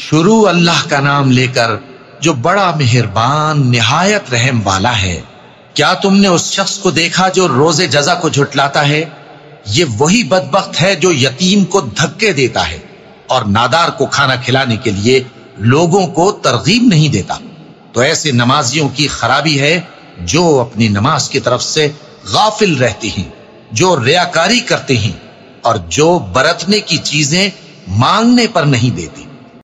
شروع اللہ کا نام لے کر جو بڑا مہربان، نہایت رحم والا ہے۔ کیا تم نے اس شخص کو دیکھا جو روز جزا کو جھٹلاتا ہے؟ یہ وہی بدبخت ہے جو یتیم کو دھکے دیتا ہے اور نادار کو کھانا کھلانے کے لیے لوگوں کو ترغیب نہیں دیتا۔ تو ایسے نمازیوں کی خرابی ہے جو اپنی نماز کی طرف سے غافل رہتی ہیں، جو ریاکاری کرتے ہیں اور جو برتنے کی چیزیں مانگنے پر نہیں دیتی۔